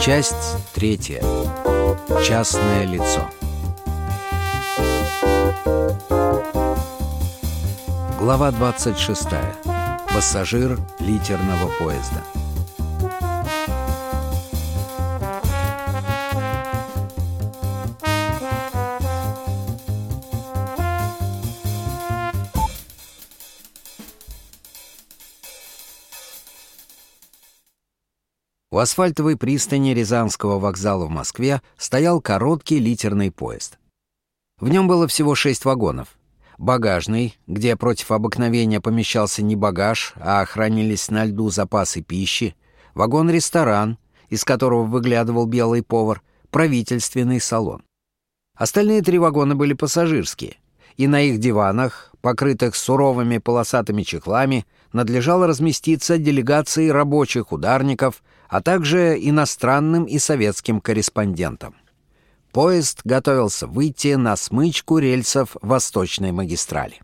Часть третья. Частное лицо. Глава 26. Пассажир литерного поезда. У асфальтовой пристани Рязанского вокзала в Москве стоял короткий литерный поезд. В нем было всего шесть вагонов. Багажный, где против обыкновения помещался не багаж, а хранились на льду запасы пищи, вагон-ресторан, из которого выглядывал белый повар, правительственный салон. Остальные три вагона были пассажирские, и на их диванах, покрытых суровыми полосатыми чехлами, надлежало разместиться делегации рабочих ударников, а также иностранным и советским корреспондентам. Поезд готовился выйти на смычку рельсов Восточной магистрали.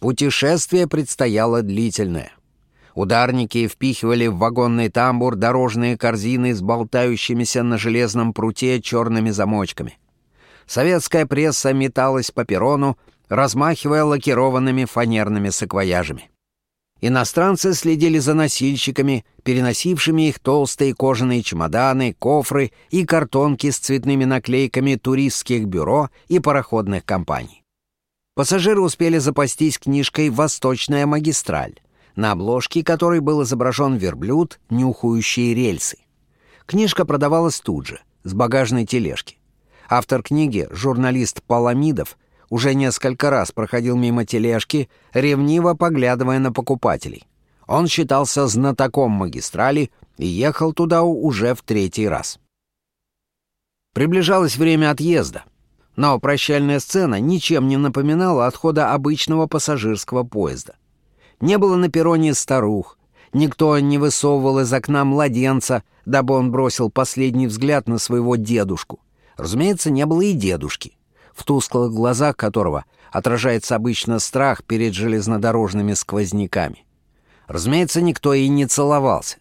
Путешествие предстояло длительное. Ударники впихивали в вагонный тамбур дорожные корзины с болтающимися на железном пруте черными замочками. Советская пресса металась по перрону, размахивая лакированными фанерными саквояжами. Иностранцы следили за носильщиками, переносившими их толстые кожаные чемоданы, кофры и картонки с цветными наклейками туристских бюро и пароходных компаний. Пассажиры успели запастись книжкой «Восточная магистраль», на обложке которой был изображен верблюд, нюхающий рельсы. Книжка продавалась тут же, с багажной тележки. Автор книги, журналист Паламидов, уже несколько раз проходил мимо тележки, ревниво поглядывая на покупателей. Он считался знатоком магистрали и ехал туда уже в третий раз. Приближалось время отъезда, но прощальная сцена ничем не напоминала отхода обычного пассажирского поезда. Не было на перроне старух, никто не высовывал из окна младенца, дабы он бросил последний взгляд на своего дедушку. Разумеется, не было и дедушки в тусклых глазах которого отражается обычно страх перед железнодорожными сквозняками. Разумеется, никто и не целовался.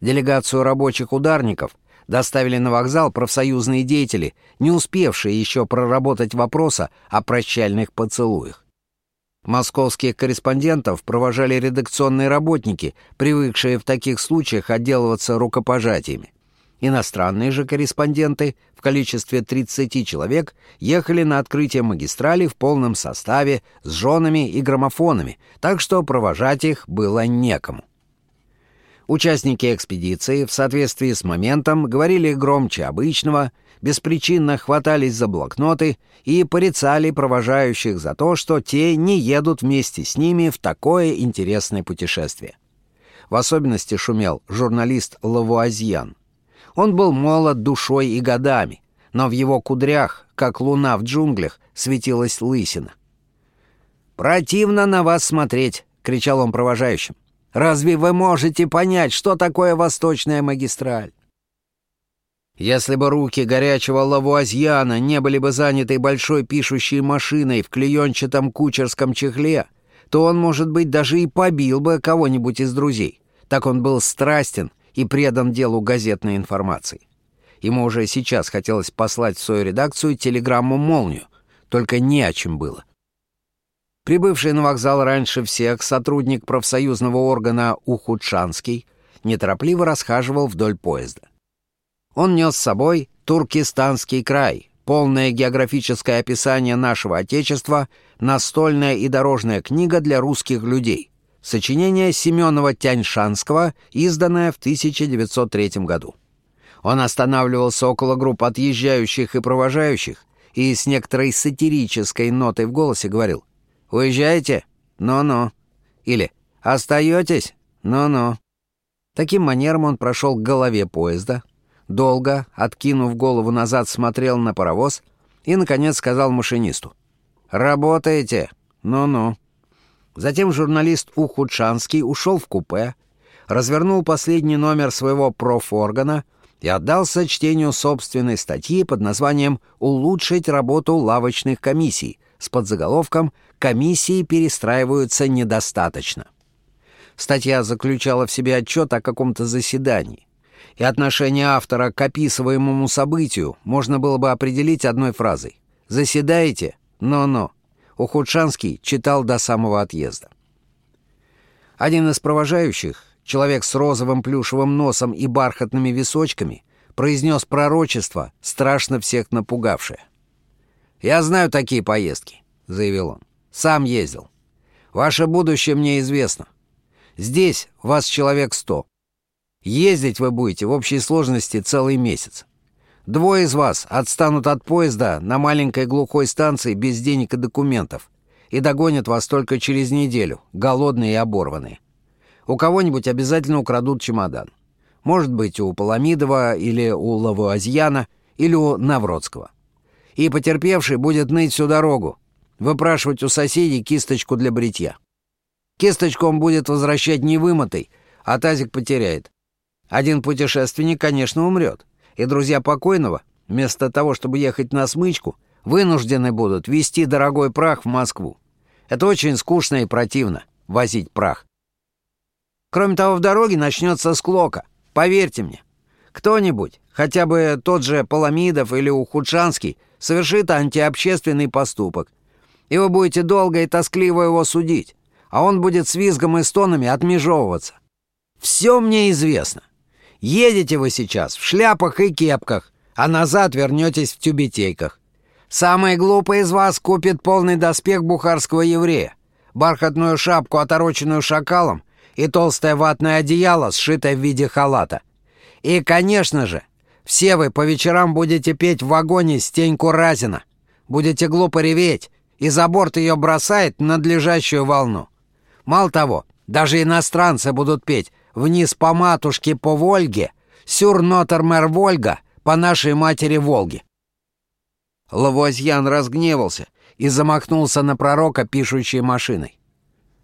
Делегацию рабочих ударников доставили на вокзал профсоюзные деятели, не успевшие еще проработать вопроса о прощальных поцелуях. Московских корреспондентов провожали редакционные работники, привыкшие в таких случаях отделываться рукопожатиями. Иностранные же корреспонденты в количестве 30 человек ехали на открытие магистрали в полном составе с женами и граммофонами, так что провожать их было некому. Участники экспедиции в соответствии с моментом говорили громче обычного, беспричинно хватались за блокноты и порицали провожающих за то, что те не едут вместе с ними в такое интересное путешествие. В особенности шумел журналист Лавуазьян. Он был молод душой и годами, но в его кудрях, как луна в джунглях, светилась лысина. «Противно на вас смотреть!» — кричал он провожающим. «Разве вы можете понять, что такое восточная магистраль?» Если бы руки горячего лавуазьяна не были бы заняты большой пишущей машиной в клеенчатом кучерском чехле, то он, может быть, даже и побил бы кого-нибудь из друзей. Так он был страстен и предан делу газетной информации. Ему уже сейчас хотелось послать в свою редакцию телеграмму-молнию, только не о чем было. Прибывший на вокзал раньше всех сотрудник профсоюзного органа Ухудшанский неторопливо расхаживал вдоль поезда. Он нес с собой Туркестанский край, полное географическое описание нашего Отечества, настольная и дорожная книга для русских людей, Сочинение Семенова Тяньшанского, изданное в 1903 году. Он останавливался около групп отъезжающих и провожающих и с некоторой сатирической нотой в голосе говорил «Уезжаете? Ну-ну». Или «Остаетесь? Ну-ну». Таким манером он прошел к голове поезда, долго, откинув голову назад, смотрел на паровоз и, наконец, сказал машинисту «Работаете? Ну-ну». Затем журналист Ухудшанский ушел в купе, развернул последний номер своего профоргана и отдался чтению собственной статьи под названием «Улучшить работу лавочных комиссий» с подзаголовком «Комиссии перестраиваются недостаточно». Статья заключала в себе отчет о каком-то заседании, и отношение автора к описываемому событию можно было бы определить одной фразой. «Заседаете? Но-но». Ухудшанский читал до самого отъезда. Один из провожающих, человек с розовым плюшевым носом и бархатными височками, произнес пророчество, страшно всех напугавшее. «Я знаю такие поездки», — заявил он. «Сам ездил. Ваше будущее мне известно. Здесь вас человек сто. Ездить вы будете в общей сложности целый месяц. Двое из вас отстанут от поезда на маленькой глухой станции без денег и документов и догонят вас только через неделю, голодные и оборванные. У кого-нибудь обязательно украдут чемодан. Может быть, у Паламидова или у Лавуазьяна или у Навродского. И потерпевший будет ныть всю дорогу, выпрашивать у соседей кисточку для бритья. Кисточку он будет возвращать невымытой, а тазик потеряет. Один путешественник, конечно, умрет, и друзья покойного, вместо того, чтобы ехать на смычку, вынуждены будут везти дорогой прах в Москву. Это очень скучно и противно — возить прах. Кроме того, в дороге начнется склока, поверьте мне. Кто-нибудь, хотя бы тот же Паламидов или Ухудшанский, совершит антиобщественный поступок, и вы будете долго и тоскливо его судить, а он будет с визгом и стонами отмежевываться. Все мне известно. Едете вы сейчас в шляпах и кепках, а назад вернетесь в тюбетейках. Самый глупый из вас купит полный доспех бухарского еврея, бархатную шапку, отороченную шакалом, и толстое ватное одеяло, сшитое в виде халата. И, конечно же, все вы по вечерам будете петь в вагоне Стеньку Разина. Будете глупо реветь, и за борт ее бросает на надлежащую волну. Мало того, даже иностранцы будут петь вниз по матушке по Вольге, сюр нотер мэр Вольга, по нашей матери Волге». Лавуазьян разгневался и замахнулся на пророка, пишущей машиной.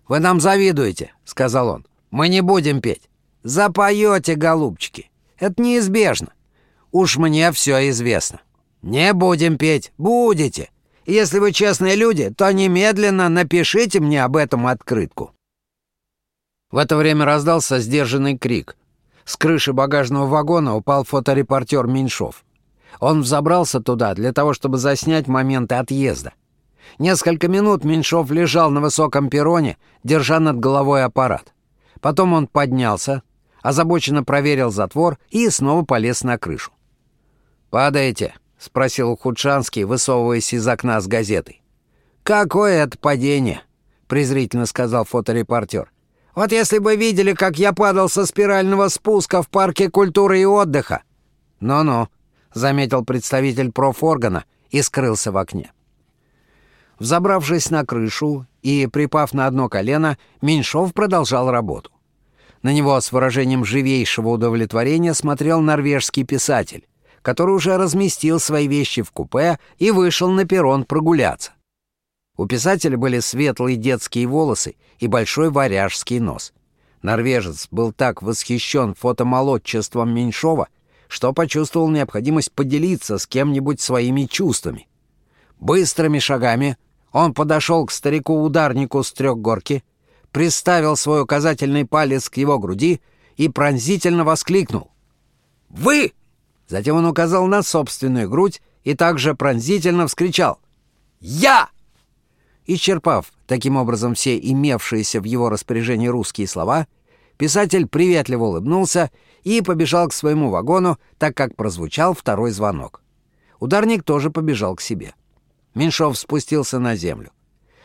«Вы нам завидуете», — сказал он. «Мы не будем петь. Запоете, голубчики. Это неизбежно. Уж мне все известно. Не будем петь. Будете. Если вы честные люди, то немедленно напишите мне об этом открытку». В это время раздался сдержанный крик. С крыши багажного вагона упал фоторепортер Меньшов. Он взобрался туда для того, чтобы заснять моменты отъезда. Несколько минут Меньшов лежал на высоком перроне, держа над головой аппарат. Потом он поднялся, озабоченно проверил затвор и снова полез на крышу. «Падаете?» — спросил Худшанский, высовываясь из окна с газетой. «Какое это падение?» — презрительно сказал фоторепортер. Вот если бы видели, как я падал со спирального спуска в парке культуры и отдыха. Ну-ну, заметил представитель профоргана и скрылся в окне. Взобравшись на крышу и припав на одно колено, Меньшов продолжал работу. На него с выражением живейшего удовлетворения смотрел норвежский писатель, который уже разместил свои вещи в купе и вышел на перрон прогуляться. У писателя были светлые детские волосы и большой варяжский нос. Норвежец был так восхищен фотомолодчеством Меньшова, что почувствовал необходимость поделиться с кем-нибудь своими чувствами. Быстрыми шагами он подошел к старику-ударнику с трехгорки, приставил свой указательный палец к его груди и пронзительно воскликнул. «Вы!» Затем он указал на собственную грудь и также пронзительно вскричал. «Я!» Исчерпав таким образом все имевшиеся в его распоряжении русские слова, писатель приветливо улыбнулся и побежал к своему вагону, так как прозвучал второй звонок. Ударник тоже побежал к себе. Меньшов спустился на землю.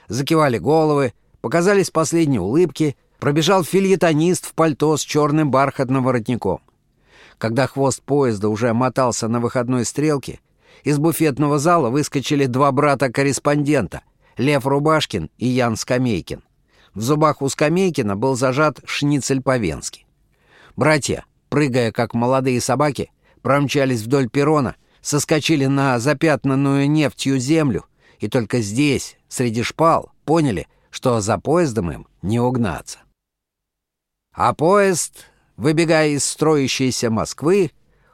Закивали головы, показались последние улыбки, пробежал фильетонист в пальто с черным бархатным воротником. Когда хвост поезда уже мотался на выходной стрелке, из буфетного зала выскочили два брата-корреспондента — Лев Рубашкин и Ян Скамейкин. В зубах у Скамейкина был зажат шницель по-венски. Братья, прыгая как молодые собаки, промчались вдоль перрона, соскочили на запятнанную нефтью землю и только здесь, среди шпал, поняли, что за поездом им не угнаться. А поезд, выбегая из строящейся Москвы,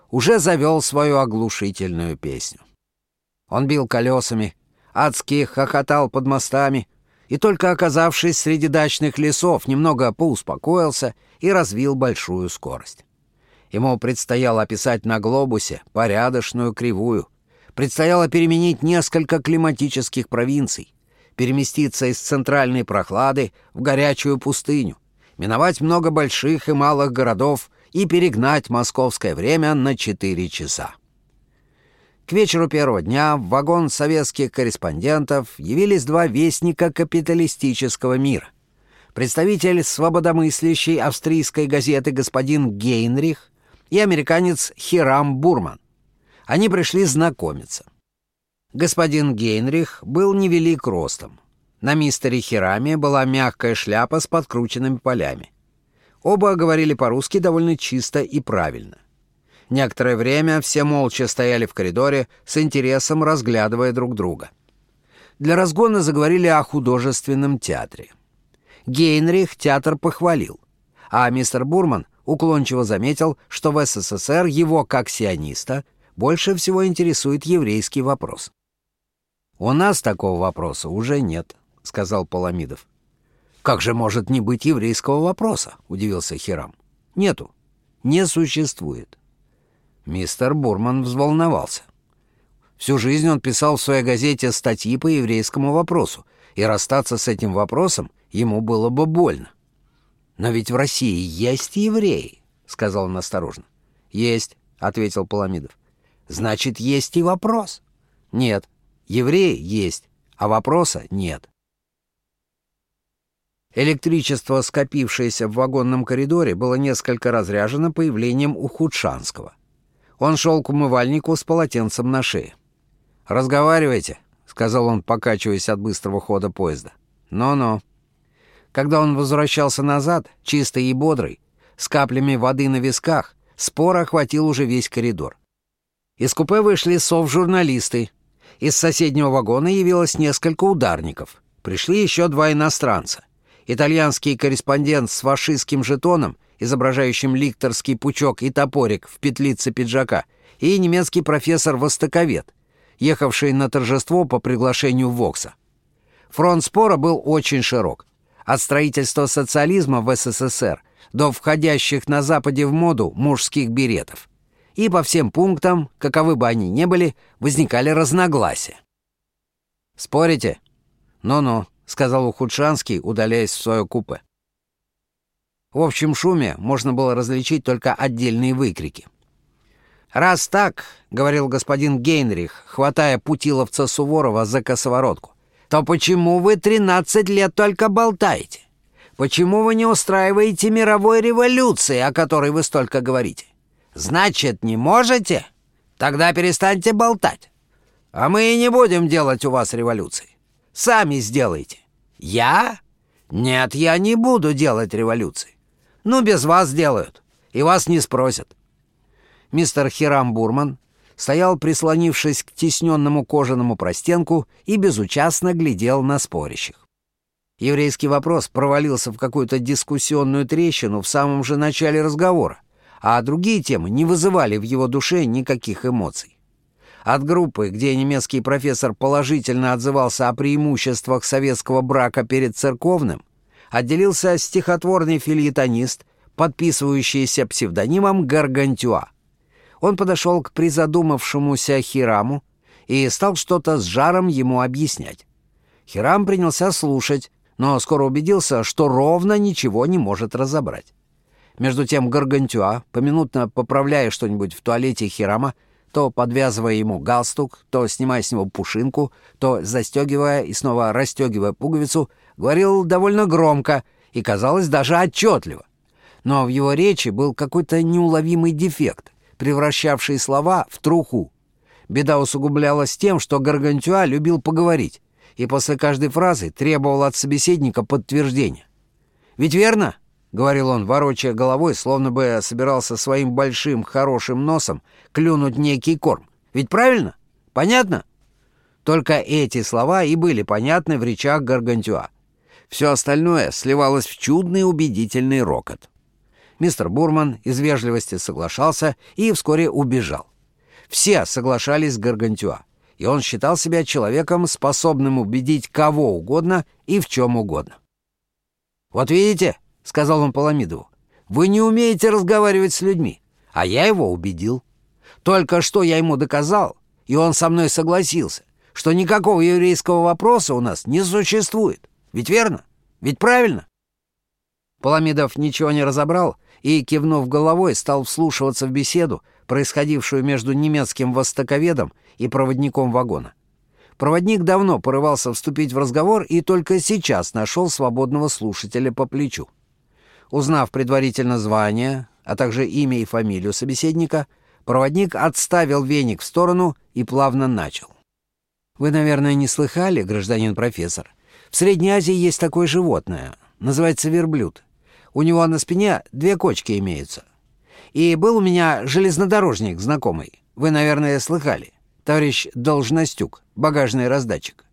уже завел свою оглушительную песню. Он бил колесами, адски хохотал под мостами, и только оказавшись среди дачных лесов, немного поуспокоился и развил большую скорость. Ему предстояло описать на глобусе порядочную кривую. Предстояло переменить несколько климатических провинций, переместиться из центральной прохлады в горячую пустыню, миновать много больших и малых городов и перегнать московское время на 4 часа. К вечеру первого дня в вагон советских корреспондентов явились два вестника капиталистического мира. Представитель свободомыслящей австрийской газеты господин Гейнрих и американец Хирам Бурман. Они пришли знакомиться. Господин Гейнрих был невелик ростом. На мистере Хираме была мягкая шляпа с подкрученными полями. Оба говорили по-русски довольно чисто и правильно. Некоторое время все молча стояли в коридоре, с интересом разглядывая друг друга. Для разгона заговорили о художественном театре. Гейнрих театр похвалил, а мистер Бурман уклончиво заметил, что в СССР его, как сиониста, больше всего интересует еврейский вопрос. «У нас такого вопроса уже нет», — сказал Паламидов. «Как же может не быть еврейского вопроса?» — удивился Хирам. «Нету. Не существует». Мистер Бурман взволновался. Всю жизнь он писал в своей газете статьи по еврейскому вопросу, и расстаться с этим вопросом ему было бы больно. «Но ведь в России есть евреи», — сказал он осторожно. «Есть», — ответил Паламидов. «Значит, есть и вопрос». «Нет, евреи есть, а вопроса нет». Электричество, скопившееся в вагонном коридоре, было несколько разряжено появлением Ухудшанского. Он шел к умывальнику с полотенцем на шее. «Разговаривайте», — сказал он, покачиваясь от быстрого хода поезда. «Но-но». Когда он возвращался назад, чистый и бодрый, с каплями воды на висках, спор охватил уже весь коридор. Из купе вышли сов-журналисты. Из соседнего вагона явилось несколько ударников. Пришли еще два иностранца итальянский корреспондент с фашистским жетоном, изображающим ликторский пучок и топорик в петлице пиджака, и немецкий профессор-востоковед, ехавший на торжество по приглашению Вокса. Фронт спора был очень широк. От строительства социализма в СССР до входящих на Западе в моду мужских беретов. И по всем пунктам, каковы бы они ни были, возникали разногласия. «Спорите? Ну-ну», сказал Ухудшанский, удаляясь в свое купе. В общем шуме можно было различить только отдельные выкрики. «Раз так, — говорил господин Гейнрих, хватая путиловца Суворова за косоворотку, — то почему вы тринадцать лет только болтаете? Почему вы не устраиваете мировой революции, о которой вы столько говорите? Значит, не можете? Тогда перестаньте болтать. А мы и не будем делать у вас революции. Сами сделайте. Я? Нет, я не буду делать революции. Ну, без вас делают. И вас не спросят. Мистер Хирам Бурман стоял, прислонившись к тесненному кожаному простенку и безучастно глядел на спорящих. Еврейский вопрос провалился в какую-то дискуссионную трещину в самом же начале разговора, а другие темы не вызывали в его душе никаких эмоций. От группы, где немецкий профессор положительно отзывался о преимуществах советского брака перед церковным, отделился стихотворный фильетонист, подписывающийся псевдонимом Гаргантюа. Он подошел к призадумавшемуся Хираму и стал что-то с жаром ему объяснять. Хирам принялся слушать, но скоро убедился, что ровно ничего не может разобрать. Между тем Гаргантюа, поминутно поправляя что-нибудь в туалете Хирама, то подвязывая ему галстук, то снимая с него пушинку, то застегивая и снова расстегивая пуговицу, говорил довольно громко и, казалось, даже отчетливо. Но в его речи был какой-то неуловимый дефект, превращавший слова в труху. Беда усугублялась тем, что Гаргантюа любил поговорить и после каждой фразы требовал от собеседника подтверждения. «Ведь верно?» — говорил он, ворочая головой, словно бы собирался своим большим хорошим носом клюнуть некий корм. «Ведь правильно? Понятно?» Только эти слова и были понятны в речах Гаргантюа. Все остальное сливалось в чудный убедительный рокот. Мистер Бурман из вежливости соглашался и вскоре убежал. Все соглашались с Гаргантюа, и он считал себя человеком, способным убедить кого угодно и в чем угодно. «Вот видите», — сказал он Паламидову, — «вы не умеете разговаривать с людьми, А я его убедил. Только что я ему доказал, и он со мной согласился, что никакого еврейского вопроса у нас не существует. Ведь верно? Ведь правильно?» Паламидов ничего не разобрал и, кивнув головой, стал вслушиваться в беседу, происходившую между немецким востоковедом и проводником вагона. Проводник давно порывался вступить в разговор и только сейчас нашел свободного слушателя по плечу. Узнав предварительно звание, а также имя и фамилию собеседника, проводник отставил веник в сторону и плавно начал. «Вы, наверное, не слыхали, гражданин профессор? В Средней Азии есть такое животное, называется верблюд. У него на спине две кочки имеются. И был у меня железнодорожник знакомый. Вы, наверное, слыхали. Товарищ Должностюк, багажный раздатчик.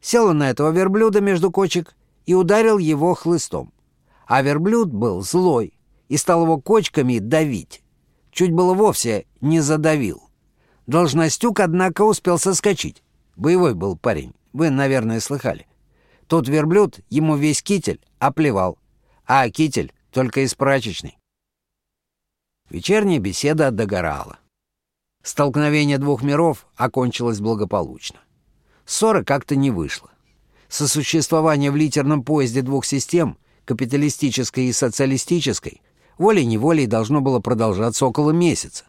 Сел он на этого верблюда между кочек и ударил его хлыстом. А верблюд был злой и стал его кочками давить. Чуть было вовсе не задавил. Должностюк, однако, успел соскочить. Боевой был парень, вы, наверное, слыхали. Тот верблюд ему весь китель оплевал, а китель только из прачечной. Вечерняя беседа догорала. Столкновение двух миров окончилось благополучно. Ссоры как-то не вышло. Сосуществование в литерном поезде двух систем, капиталистической и социалистической, волей-неволей должно было продолжаться около месяца.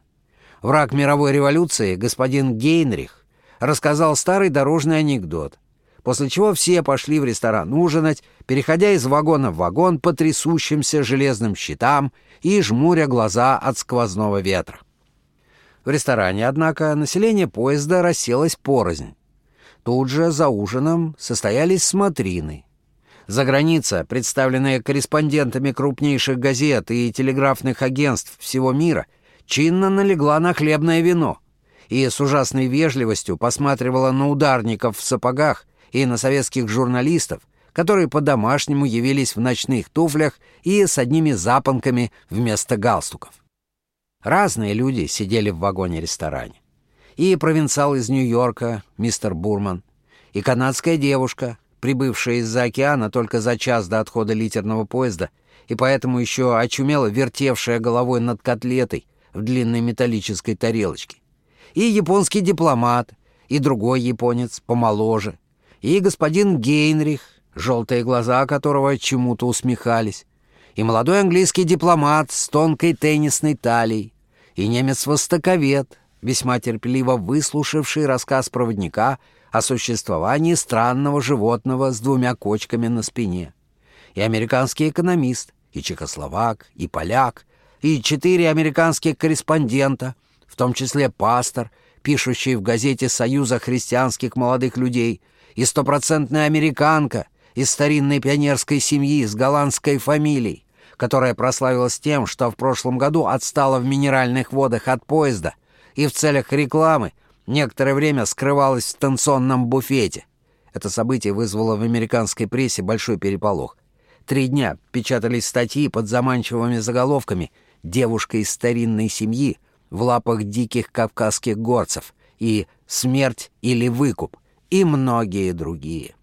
Враг мировой революции, господин Гейнрих, рассказал старый дорожный анекдот, после чего все пошли в ресторан ужинать, переходя из вагона в вагон по трясущимся железным щитам и жмуря глаза от сквозного ветра. В ресторане, однако, население поезда расселось порознь. Тут же за ужином состоялись смотрины. За граница, представленная корреспондентами крупнейших газет и телеграфных агентств всего мира, чинно налегла на хлебное вино и с ужасной вежливостью посматривала на ударников в сапогах и на советских журналистов, которые по-домашнему явились в ночных туфлях и с одними запонками вместо галстуков. Разные люди сидели в вагоне-ресторане. И провинциал из Нью-Йорка, мистер Бурман, и канадская девушка, прибывшая из-за океана только за час до отхода литерного поезда, и поэтому еще очумело вертевшая головой над котлетой в длинной металлической тарелочке. И японский дипломат, и другой японец, помоложе, и господин Гейнрих, желтые глаза которого чему-то усмехались, и молодой английский дипломат с тонкой теннисной талией, и немец-востоковед, весьма терпеливо выслушавший рассказ проводника о существовании странного животного с двумя кочками на спине, и американский экономист, и чехословак, и поляк, и четыре американских корреспондента, в том числе пастор, пишущий в газете Союза христианских молодых людей — и стопроцентная американка из старинной пионерской семьи с голландской фамилией, которая прославилась тем, что в прошлом году отстала в минеральных водах от поезда и в целях рекламы некоторое время скрывалась в станционном буфете. Это событие вызвало в американской прессе большой переполох. Три дня печатались статьи под заманчивыми заголовками «Девушка из старинной семьи» в лапах диких кавказских горцев и «Смерть или выкуп» и многие другие.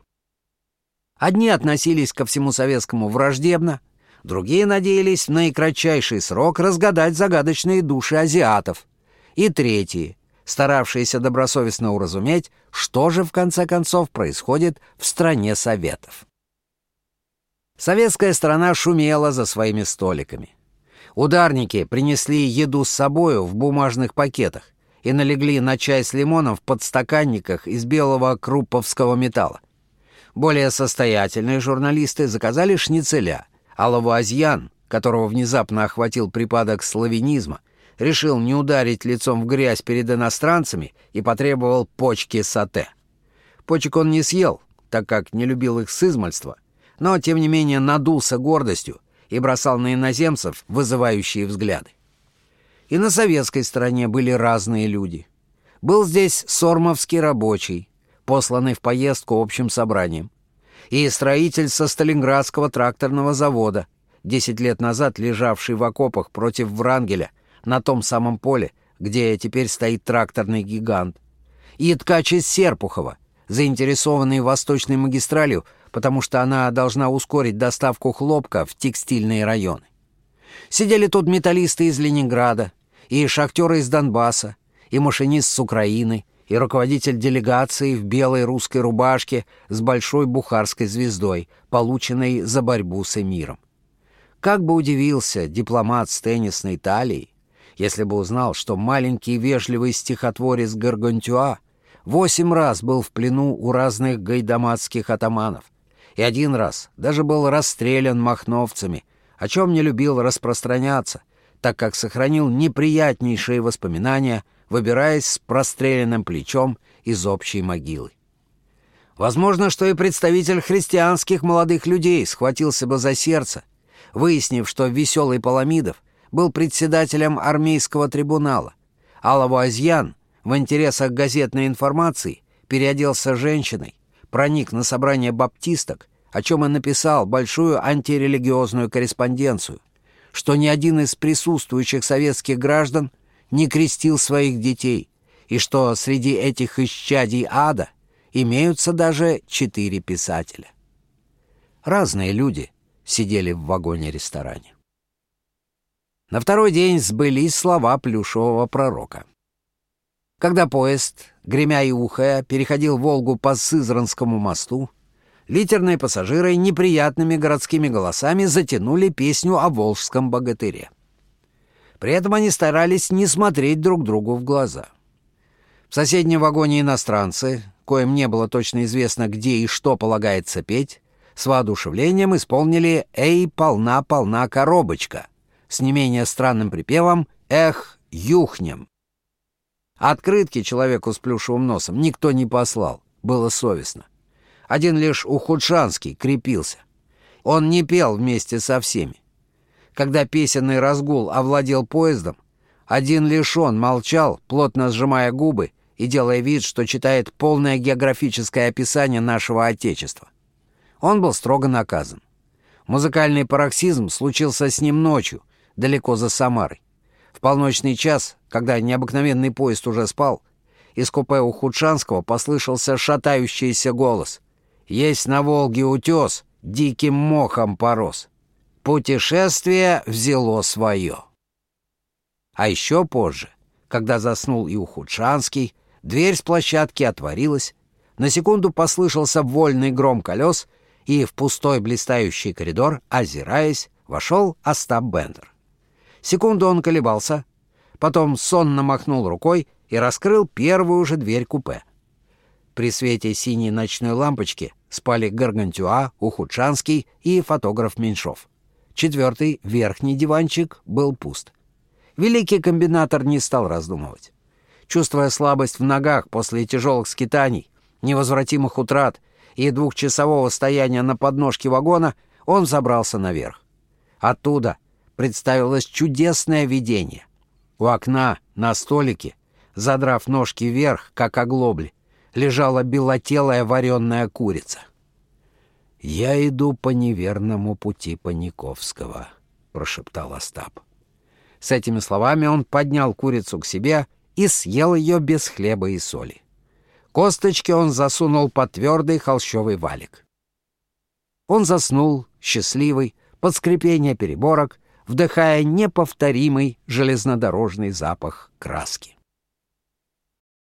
Одни относились ко всему советскому враждебно, другие надеялись в наикратчайший срок разгадать загадочные души азиатов, и третьи, старавшиеся добросовестно уразуметь, что же в конце концов происходит в стране Советов. Советская страна шумела за своими столиками. Ударники принесли еду с собою в бумажных пакетах, и налегли на чай с лимоном в подстаканниках из белого крупповского металла. Более состоятельные журналисты заказали шницеля, а Лавуазьян, которого внезапно охватил припадок славянизма, решил не ударить лицом в грязь перед иностранцами и потребовал почки сате. Почек он не съел, так как не любил их с измальства, но, тем не менее, надулся гордостью и бросал на иноземцев вызывающие взгляды. И на советской стороне были разные люди. Был здесь сормовский рабочий, посланный в поездку общим собранием, и строитель со Сталинградского тракторного завода, десять лет назад лежавший в окопах против Врангеля на том самом поле, где теперь стоит тракторный гигант, и ткач из Серпухова, заинтересованный восточной магистралью, потому что она должна ускорить доставку хлопка в текстильные районы. Сидели тут металлисты из Ленинграда, и шахтеры из Донбасса, и машинист с Украины, и руководитель делегации в белой русской рубашке с большой бухарской звездой, полученной за борьбу с эмиром. Как бы удивился дипломат с теннисной талией, если бы узнал, что маленький вежливый стихотворец Гаргантюа восемь раз был в плену у разных гайдамацких атаманов, и один раз даже был расстрелян махновцами, о чем не любил распространяться, так как сохранил неприятнейшие воспоминания, выбираясь с простреленным плечом из общей могилы. Возможно, что и представитель христианских молодых людей схватился бы за сердце, выяснив, что веселый Паламидов был председателем армейского трибунала, а Лавуазьян в интересах газетной информации переоделся женщиной, проник на собрание баптисток, о чем и написал большую антирелигиозную корреспонденцию, что ни один из присутствующих советских граждан не крестил своих детей, и что среди этих исчадий ада имеются даже четыре писателя. Разные люди сидели в вагоне-ресторане. На второй день сбылись слова плюшевого пророка. Когда поезд, гремя и ухая, переходил Волгу по Сызранскому мосту, литерные пассажиры неприятными городскими голосами затянули песню о волжском богатыре. При этом они старались не смотреть друг другу в глаза. В соседнем вагоне иностранцы, коим не было точно известно, где и что полагается петь, с воодушевлением исполнили «Эй, полна-полна коробочка» с не менее странным припевом «Эх, юхнем». Открытки человеку с плюшевым носом никто не послал, было совестно. Один лишь Ухудшанский крепился. Он не пел вместе со всеми. Когда песенный разгул овладел поездом, один лишь он молчал, плотно сжимая губы и делая вид, что читает полное географическое описание нашего Отечества. Он был строго наказан. Музыкальный пароксизм случился с ним ночью, далеко за Самарой. В полночный час, когда необыкновенный поезд уже спал, из купе у Худшанского послышался шатающийся голос — есть на Волге утес, диким мохом порос. Путешествие взяло свое. А еще позже, когда заснул и Ухудшанский, дверь с площадки отворилась, на секунду послышался вольный гром колес, и в пустой блистающий коридор, озираясь, вошел Остап Бендер. Секунду он колебался, потом сонно махнул рукой и раскрыл первую же дверь купе. При свете синей ночной лампочки спали Гаргантюа, Ухудшанский и фотограф Меньшов. Четвертый, верхний диванчик, был пуст. Великий комбинатор не стал раздумывать. Чувствуя слабость в ногах после тяжелых скитаний, невозвратимых утрат и двухчасового стояния на подножке вагона, он забрался наверх. Оттуда представилось чудесное видение. У окна, на столике, задрав ножки вверх, как оглобли, лежала белотелая вареная курица. «Я иду по неверному пути Паниковского», — прошептал Остап. С этими словами он поднял курицу к себе и съел ее без хлеба и соли. Косточки он засунул под твердый холщовый валик. Он заснул, счастливый, под скрипение переборок, вдыхая неповторимый железнодорожный запах краски.